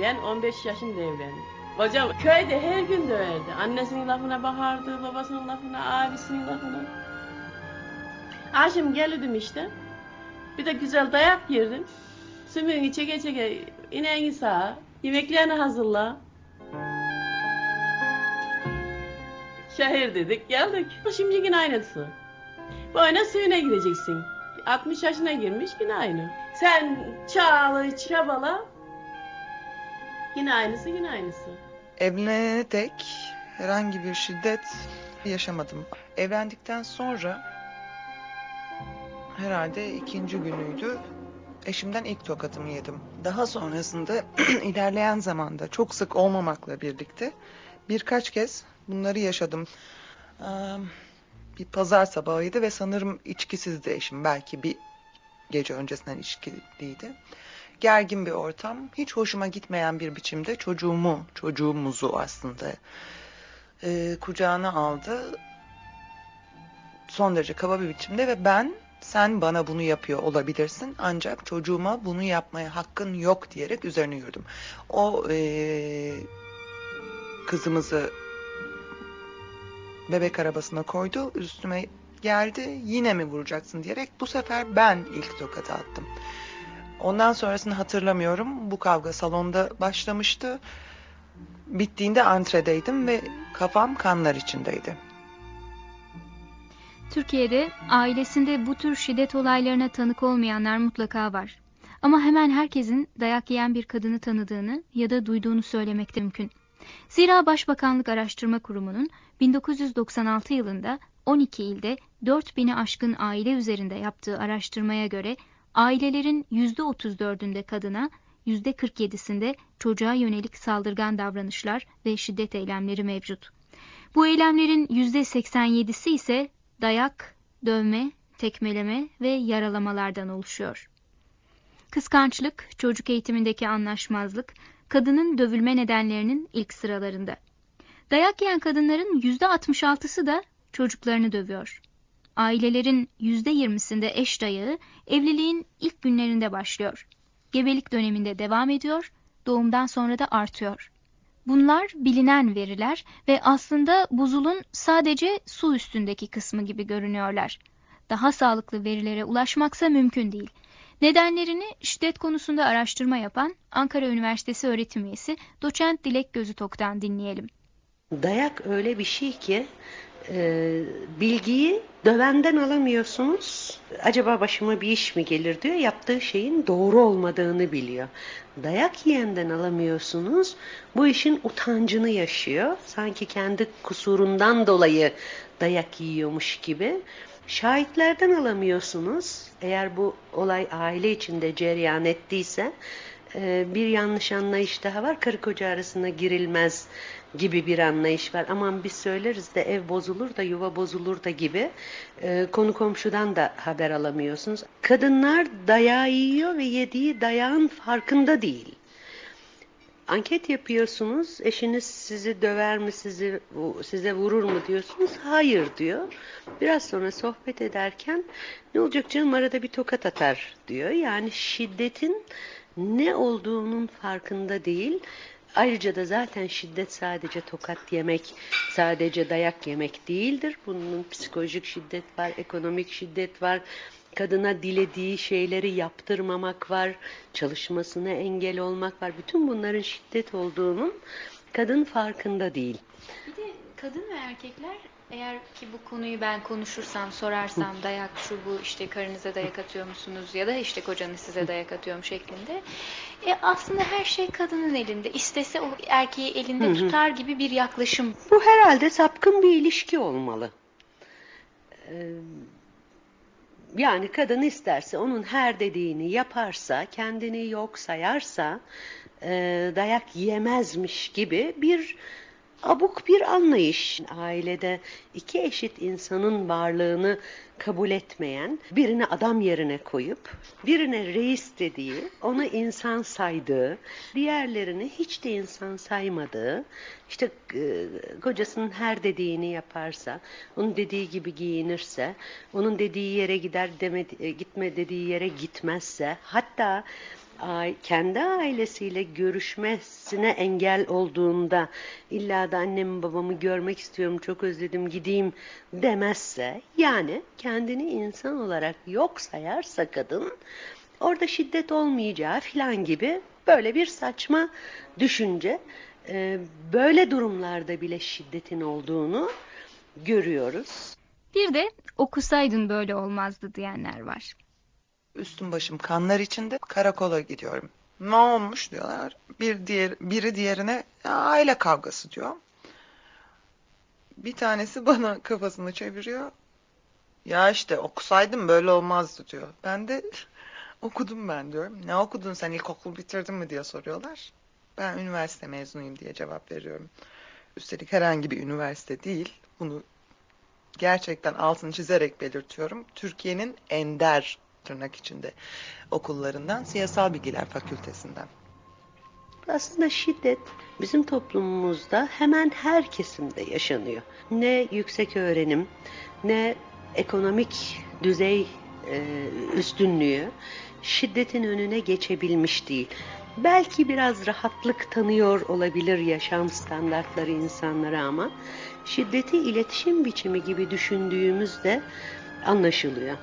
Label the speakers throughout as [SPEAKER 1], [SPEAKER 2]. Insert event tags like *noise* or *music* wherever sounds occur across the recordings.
[SPEAKER 1] Ben 15 yaşında evlendim. Hocam köyde her gün döverdi. Annesinin lafına bakardı, babasının lafına, abisinin lafına. Akşam gelirdim işte. Bir de güzel dayak yerdim. Sümüğünü çeke çeke ineğini sağa, yemeklerini hazırla. Şehir dedik geldik. Şimdi yine aynısı. Boyuna suyuna gideceksin. 60 yaşına girmiş yine aynı. Sen çağla çabala. Yine aynısı yine aynısı.
[SPEAKER 2] Evlenene dek herhangi bir şiddet yaşamadım. Evlendikten sonra herhalde ikinci günüydü. Eşimden ilk tokatımı yedim. Daha sonrasında *clears throat* ilerleyen zamanda çok sık olmamakla birlikte birkaç kez bunları yaşadım. Bir pazar sabahıydı ve sanırım içkisizdi eşim. Belki bir gece öncesinden içkiliydi. Gergin bir ortam. Hiç hoşuma gitmeyen bir biçimde çocuğumu, çocuğumuzu aslında eee, kucağına aldı. Son derece kaba bir biçimde ve ben sen bana bunu yapıyor olabilirsin ancak çocuğuma bunu yapmaya hakkın yok diyerek üzerine yürüdüm. O eee, kızımızı bebek arabasına koydu, üstüme geldi, yine mi vuracaksın diyerek bu sefer ben ilk tokatı attım. Ondan sonrasını hatırlamıyorum. Bu kavga salonda başlamıştı. Bittiğinde antredeydim ve kafam kanlar içindeydi.
[SPEAKER 3] Türkiye'de ailesinde bu tür şiddet olaylarına tanık olmayanlar mutlaka var. Ama hemen herkesin dayak yiyen bir kadını tanıdığını ya da duyduğunu söylemek de mümkün. Zira Başbakanlık Araştırma Kurumu'nun 1996 yılında 12 ilde 4000'i aşkın aile üzerinde yaptığı araştırmaya göre ailelerin %34'ünde kadına, %47'sinde çocuğa yönelik saldırgan davranışlar ve şiddet eylemleri mevcut. Bu eylemlerin %87'si ise dayak, dövme, tekmeleme ve yaralamalardan oluşuyor. Kıskançlık, çocuk eğitimindeki anlaşmazlık, kadının dövülme nedenlerinin ilk sıralarında. Dayak yiyen kadınların %66'sı da çocuklarını dövüyor. Ailelerin %20'sinde eş dayağı evliliğin ilk günlerinde başlıyor. Gebelik döneminde devam ediyor, doğumdan sonra da artıyor. Bunlar bilinen veriler ve aslında buzulun sadece su üstündeki kısmı gibi görünüyorlar. Daha sağlıklı verilere ulaşmaksa mümkün değil. Nedenlerini şiddet konusunda araştırma yapan Ankara Üniversitesi öğretim üyesi doçent Dilek Gözütok'tan dinleyelim.
[SPEAKER 4] Dayak öyle bir şey ki e, bilgiyi dövenden alamıyorsunuz. Acaba başıma bir iş mi gelir diyor. Yaptığı şeyin doğru olmadığını biliyor. Dayak yiyenden alamıyorsunuz. Bu işin utancını yaşıyor. Sanki kendi kusurundan dolayı dayak yiyormuş gibi. Şahitlerden alamıyorsunuz. Eğer bu olay aile içinde cereyan ettiyse e, bir yanlış anlayış daha var. Karı koca arasına girilmez gibi bir anlayış var. Aman biz söyleriz de ev bozulur da yuva bozulur da gibi e, konu komşudan da haber alamıyorsunuz. Kadınlar dayağı yiyor ve yediği dayağın farkında değil. Anket yapıyorsunuz. Eşiniz sizi döver mi, sizi size vurur mu diyorsunuz. Hayır diyor. Biraz sonra sohbet ederken ne olacak canım arada bir tokat atar diyor. Yani şiddetin ne olduğunun farkında değil. Ayrıca da zaten şiddet sadece tokat yemek, sadece dayak yemek değildir. Bunun psikolojik şiddet var, ekonomik şiddet var, kadına dilediği şeyleri yaptırmamak var, çalışmasına engel olmak var. Bütün bunların şiddet olduğunun kadın farkında değil.
[SPEAKER 3] Bir de kadın ve erkekler eğer ki bu konuyu ben konuşursam, sorarsam dayak şu bu işte karınıza dayak atıyor musunuz ya da işte kocanız size dayak atıyor mu şeklinde. E aslında her şey kadının elinde. İstese o erkeği elinde tutar gibi bir yaklaşım.
[SPEAKER 4] Bu herhalde sapkın bir ilişki olmalı. Ee, yani kadın isterse onun her dediğini yaparsa, kendini yok sayarsa e, dayak yemezmiş gibi bir abuk bir anlayış. Ailede iki eşit insanın varlığını kabul etmeyen, birini adam yerine koyup, birine reis dediği, onu insan saydığı, diğerlerini hiç de insan saymadığı, işte e, kocasının her dediğini yaparsa, onun dediği gibi giyinirse, onun dediği yere gider deme, gitme dediği yere gitmezse, hatta kendi ailesiyle görüşmesine engel olduğunda illa da annemi babamı görmek istiyorum çok özledim gideyim demezse yani kendini insan olarak yok sayarsa kadın orada şiddet olmayacağı filan gibi böyle bir saçma düşünce e, böyle durumlarda bile şiddetin olduğunu görüyoruz.
[SPEAKER 3] Bir de okusaydın böyle olmazdı diyenler var.
[SPEAKER 2] Üstüm başım kanlar içinde karakola gidiyorum. Ne olmuş diyorlar. Bir diğer biri diğerine aile kavgası diyor. Bir tanesi *laughs* bana kafasını çeviriyor. Ya işte okusaydım böyle olmazdı diyor. Ben de *laughs* okudum ben diyorum. Ne okudun sen ilkokul bitirdin mi diye soruyorlar. Ben üniversite mezunuyum diye cevap veriyorum. Üstelik herhangi bir üniversite değil. Bunu gerçekten altını çizerek belirtiyorum. Türkiye'nin ender tırnak içinde okullarından Siyasal Bilgiler Fakültesinden.
[SPEAKER 4] Aslında şiddet bizim toplumumuzda hemen her kesimde yaşanıyor. Ne yüksek öğrenim, ne ekonomik düzey e, üstünlüğü şiddetin önüne geçebilmiş değil. Belki biraz rahatlık tanıyor olabilir yaşam standartları insanlara ama şiddeti iletişim biçimi gibi düşündüğümüzde anlaşılıyor.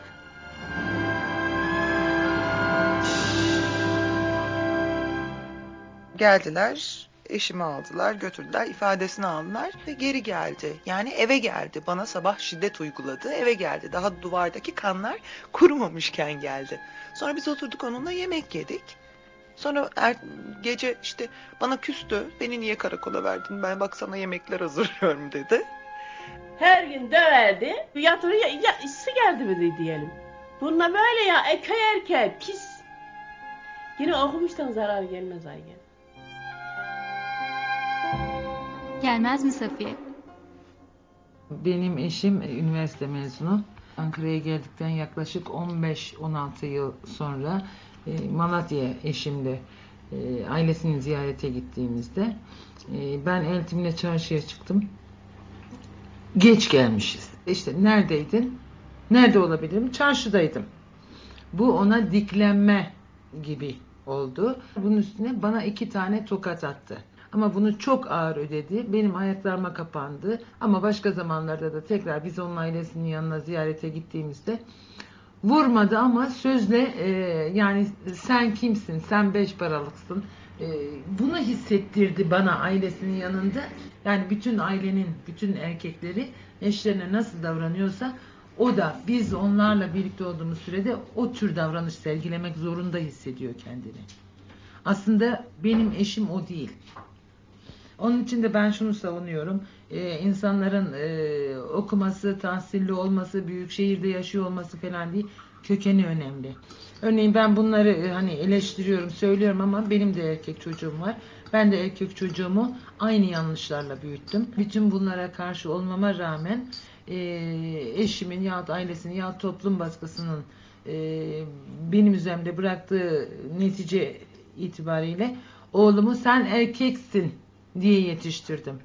[SPEAKER 2] Geldiler, eşimi aldılar, götürdüler, ifadesini aldılar ve geri geldi. Yani eve geldi. Bana sabah şiddet uyguladı, eve geldi. Daha duvardaki kanlar kurumamışken geldi. Sonra biz oturduk onunla yemek yedik. Sonra er, gece işte bana küstü. Beni niye karakola verdin? Ben bak sana yemekler hazırlıyorum dedi.
[SPEAKER 1] Her gün döverdi. Yatırı ya, ısı geldi mi diyelim. Bununla böyle ya eke erke pis. Yine okumuştan zarar gelmez Aygen.
[SPEAKER 3] Gelmez mi Safiye?
[SPEAKER 5] Benim eşim üniversite mezunu. Ankara'ya geldikten yaklaşık 15-16 yıl sonra e, Malatya eşimle e, ailesini ziyarete gittiğimizde e, ben eltimle çarşıya çıktım. Geç gelmişiz. İşte neredeydin? Nerede olabilirim? Çarşıdaydım. Bu ona diklenme gibi oldu. Bunun üstüne bana iki tane tokat attı. Ama bunu çok ağır ödedi. Benim ayaklarıma kapandı. Ama başka zamanlarda da tekrar biz onun ailesinin yanına ziyarete gittiğimizde vurmadı ama sözle e, yani sen kimsin, sen beş paralıksın. E, bunu hissettirdi bana ailesinin yanında. Yani bütün ailenin, bütün erkekleri eşlerine nasıl davranıyorsa o da biz onlarla birlikte olduğumuz sürede o tür davranış sergilemek zorunda hissediyor kendini. Aslında benim eşim o değil. Onun için de ben şunu savunuyorum. Ee, insanların e, okuması, tahsilli olması, büyük şehirde yaşıyor olması falan değil. Kökeni önemli. Örneğin ben bunları e, hani eleştiriyorum, söylüyorum ama benim de erkek çocuğum var. Ben de erkek çocuğumu aynı yanlışlarla büyüttüm. Bütün bunlara karşı olmama rağmen e, eşimin yahut ailesinin yahut toplum baskısının e, benim üzerimde bıraktığı netice itibariyle oğlumu sen erkeksin diye yetiştirdim.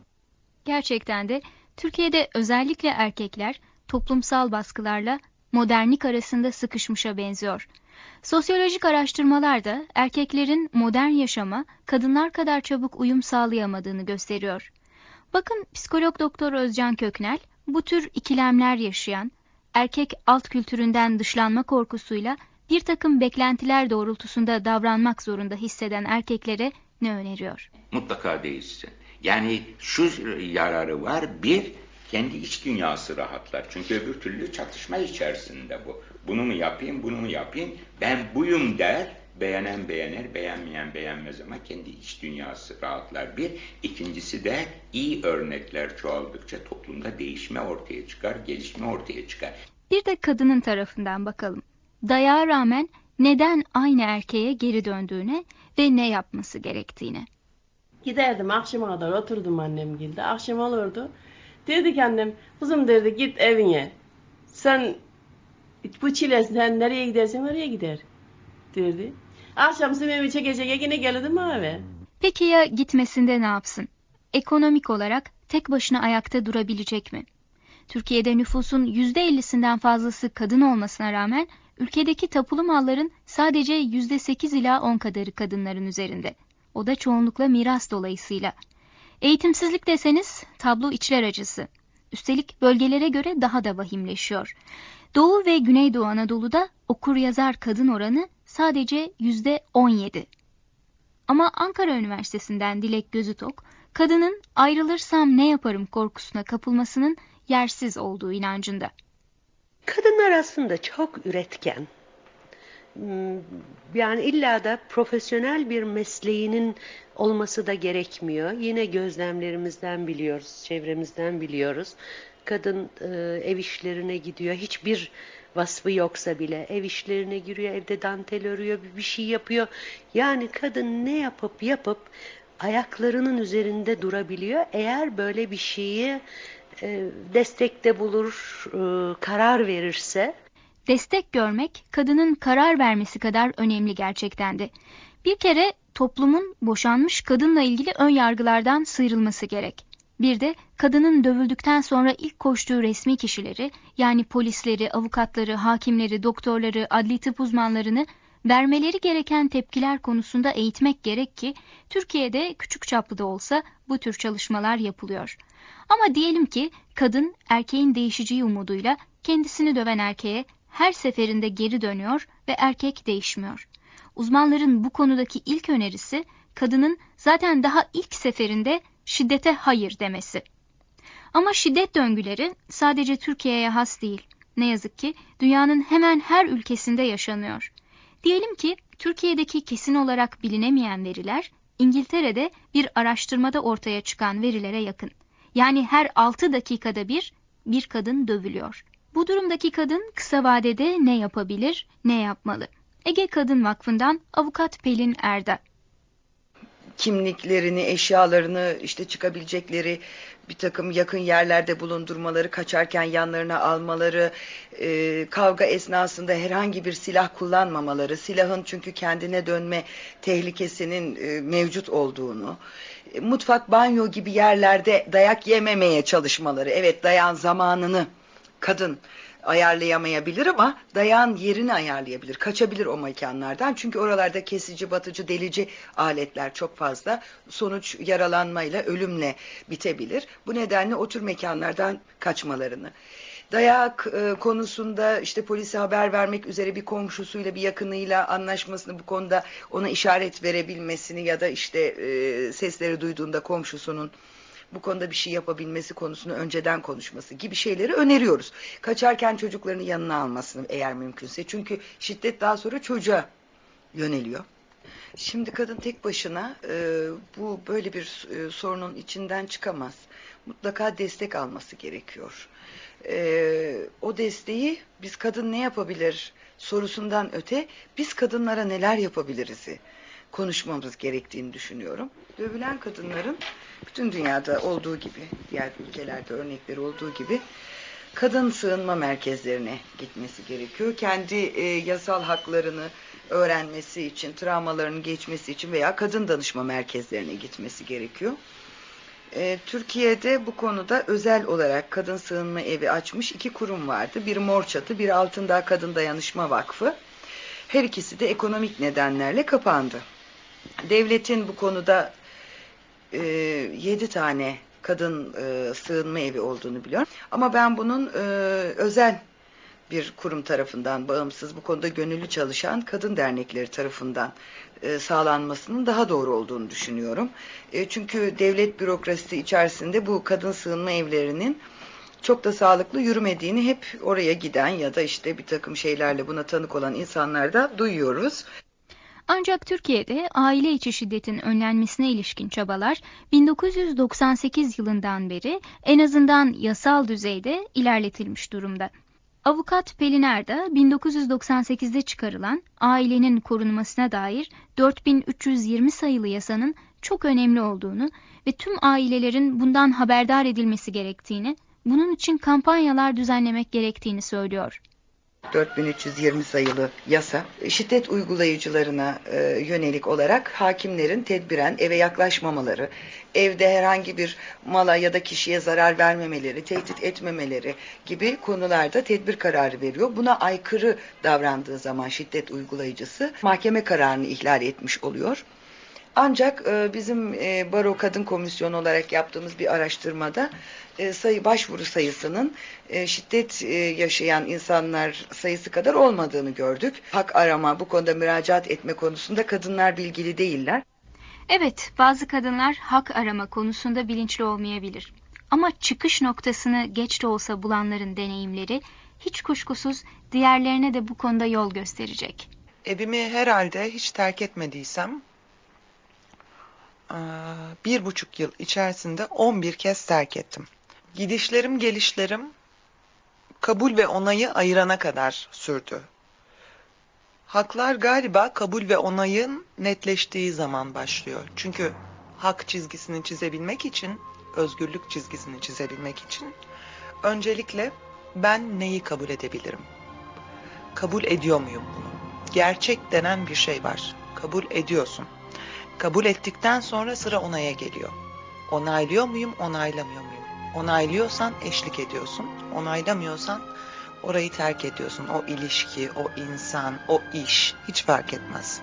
[SPEAKER 3] Gerçekten de Türkiye'de özellikle erkekler toplumsal baskılarla modernlik arasında sıkışmışa benziyor. Sosyolojik araştırmalar da erkeklerin modern yaşama kadınlar kadar çabuk uyum sağlayamadığını gösteriyor. Bakın psikolog doktor Özcan Köknel bu tür ikilemler yaşayan, erkek alt kültüründen dışlanma korkusuyla bir takım beklentiler doğrultusunda davranmak zorunda hisseden erkeklere ne öneriyor?
[SPEAKER 6] Mutlaka değişsin. Yani şu yararı var. Bir, kendi iç dünyası rahatlar. Çünkü öbür türlü çatışma içerisinde bu. Bunu mu yapayım, bunu mu yapayım? Ben buyum der. Beğenen beğenir, beğenmeyen beğenmez ama kendi iç dünyası rahatlar. Bir, ikincisi de iyi örnekler çoğaldıkça toplumda değişme ortaya çıkar, gelişme ortaya çıkar.
[SPEAKER 3] Bir de kadının tarafından bakalım. Dayağa rağmen neden aynı erkeğe geri döndüğüne ve ne yapması gerektiğine.
[SPEAKER 1] Giderdim akşama kadar oturdum annem gilde. Akşam olurdu. Dedi ki annem kızım derdi git evine. Sen bu çile sen nereye gidersen oraya gider derdi. Akşam simemi çekecek yine gelirdim eve.
[SPEAKER 3] Peki ya gitmesinde ne yapsın? Ekonomik olarak tek başına ayakta durabilecek mi? Türkiye'de nüfusun %50'sinden fazlası kadın olmasına rağmen ülkedeki tapulu malların sadece %8 ila 10 kadarı kadınların üzerinde. O da çoğunlukla miras dolayısıyla. Eğitimsizlik deseniz tablo içler acısı. Üstelik bölgelere göre daha da vahimleşiyor. Doğu ve Güneydoğu Anadolu'da okur yazar kadın oranı sadece %17. Ama Ankara Üniversitesi'nden Dilek Gözütok, kadının ayrılırsam ne yaparım korkusuna kapılmasının yersiz olduğu inancında.
[SPEAKER 4] Kadınlar aslında çok üretken. Hmm, yani illa da profesyonel bir mesleğinin olması da gerekmiyor. Yine gözlemlerimizden biliyoruz, çevremizden biliyoruz. Kadın e, ev işlerine gidiyor. Hiçbir vasfı yoksa bile ev işlerine giriyor, evde dantel örüyor, bir şey yapıyor. Yani kadın ne yapıp yapıp ayaklarının üzerinde durabiliyor. Eğer böyle bir şeyi destekte bulur, e, karar verirse.
[SPEAKER 3] Destek görmek kadının karar vermesi kadar önemli gerçekten de. Bir kere toplumun boşanmış kadınla ilgili ön yargılardan sıyrılması gerek. Bir de kadının dövüldükten sonra ilk koştuğu resmi kişileri yani polisleri, avukatları, hakimleri, doktorları, adli tıp uzmanlarını vermeleri gereken tepkiler konusunda eğitmek gerek ki Türkiye'de küçük çaplı da olsa bu tür çalışmalar yapılıyor. Ama diyelim ki kadın erkeğin değişeceği umuduyla kendisini döven erkeğe her seferinde geri dönüyor ve erkek değişmiyor. Uzmanların bu konudaki ilk önerisi kadının zaten daha ilk seferinde şiddete hayır demesi. Ama şiddet döngüleri sadece Türkiye'ye has değil. Ne yazık ki dünyanın hemen her ülkesinde yaşanıyor. Diyelim ki Türkiye'deki kesin olarak bilinemeyen veriler İngiltere'de bir araştırmada ortaya çıkan verilere yakın. Yani her 6 dakikada bir bir kadın dövülüyor. Bu durumdaki kadın kısa vadede ne yapabilir, ne yapmalı? Ege Kadın Vakfı'ndan avukat Pelin Erda
[SPEAKER 7] kimliklerini, eşyalarını, işte çıkabilecekleri bir takım yakın yerlerde bulundurmaları, kaçarken yanlarına almaları, e, kavga esnasında herhangi bir silah kullanmamaları, silahın çünkü kendine dönme tehlikesinin e, mevcut olduğunu, e, mutfak, banyo gibi yerlerde dayak yememeye çalışmaları, evet dayan zamanını kadın ayarlayamayabilir ama dayan yerini ayarlayabilir. Kaçabilir o mekanlardan. Çünkü oralarda kesici, batıcı, delici aletler çok fazla. Sonuç yaralanmayla, ölümle bitebilir. Bu nedenle o tür mekanlardan kaçmalarını. Dayak e, konusunda işte polise haber vermek üzere bir komşusuyla bir yakınıyla anlaşmasını bu konuda ona işaret verebilmesini ya da işte e, sesleri duyduğunda komşusunun bu konuda bir şey yapabilmesi konusunu önceden konuşması gibi şeyleri öneriyoruz. Kaçarken çocuklarını yanına almasını eğer mümkünse. Çünkü şiddet daha sonra çocuğa yöneliyor. Şimdi kadın tek başına e, bu böyle bir e, sorunun içinden çıkamaz. Mutlaka destek alması gerekiyor. E, o desteği biz kadın ne yapabilir sorusundan öte biz kadınlara neler yapabiliriz konuşmamız gerektiğini düşünüyorum. Dövülen kadınların bütün dünyada olduğu gibi, diğer ülkelerde örnekleri olduğu gibi kadın sığınma merkezlerine gitmesi gerekiyor. Kendi e, yasal haklarını öğrenmesi için, travmalarını geçmesi için veya kadın danışma merkezlerine gitmesi gerekiyor. E, Türkiye'de bu konuda özel olarak kadın sığınma evi açmış iki kurum vardı. Biri Mor Çatı, biri Altındağ Kadın Dayanışma Vakfı. Her ikisi de ekonomik nedenlerle kapandı. Devletin bu konuda e, 7 tane kadın e, sığınma evi olduğunu biliyorum. Ama ben bunun e, özel bir kurum tarafından bağımsız bu konuda gönüllü çalışan kadın dernekleri tarafından e, sağlanmasının daha doğru olduğunu düşünüyorum. E, çünkü devlet bürokrasisi içerisinde bu kadın sığınma evlerinin çok da sağlıklı yürümediğini hep oraya giden ya da işte bir takım şeylerle buna tanık olan insanlarda duyuyoruz.
[SPEAKER 3] Ancak Türkiye'de aile içi şiddetin önlenmesine ilişkin çabalar 1998 yılından beri en azından yasal düzeyde ilerletilmiş durumda. Avukat Pelin Erda 1998'de çıkarılan ailenin korunmasına dair 4320 sayılı yasanın çok önemli olduğunu ve tüm ailelerin bundan haberdar edilmesi gerektiğini, bunun için kampanyalar düzenlemek gerektiğini söylüyor.
[SPEAKER 7] 4320 sayılı yasa şiddet uygulayıcılarına e, yönelik olarak hakimlerin tedbiren eve yaklaşmamaları, evde herhangi bir mala ya da kişiye zarar vermemeleri, tehdit etmemeleri gibi konularda tedbir kararı veriyor. Buna aykırı davrandığı zaman şiddet uygulayıcısı mahkeme kararını ihlal etmiş oluyor. Ancak e, bizim e, Baro Kadın Komisyonu olarak yaptığımız bir araştırmada e, sayı başvuru sayısının e, şiddet e, yaşayan insanlar sayısı kadar olmadığını gördük. Hak arama, bu konuda müracaat etme konusunda kadınlar bilgili değiller.
[SPEAKER 3] Evet, bazı kadınlar hak arama konusunda bilinçli olmayabilir. Ama çıkış noktasını geç de olsa bulanların deneyimleri hiç kuşkusuz diğerlerine de bu konuda yol gösterecek.
[SPEAKER 2] Evimi herhalde hiç terk etmediysem bir buçuk yıl içerisinde 11 kez terk ettim. Gidişlerim gelişlerim kabul ve onayı ayırana kadar sürdü. Haklar galiba kabul ve onayın netleştiği zaman başlıyor. Çünkü hak çizgisini çizebilmek için, özgürlük çizgisini çizebilmek için öncelikle ben neyi kabul edebilirim? Kabul ediyor muyum bunu? Gerçek denen bir şey var. Kabul ediyorsun. Kabul ettikten sonra sıra onaya geliyor. Onaylıyor muyum, onaylamıyor muyum? Onaylıyorsan eşlik ediyorsun. Onaylamıyorsan orayı terk ediyorsun. O ilişki, o insan, o iş hiç fark etmez.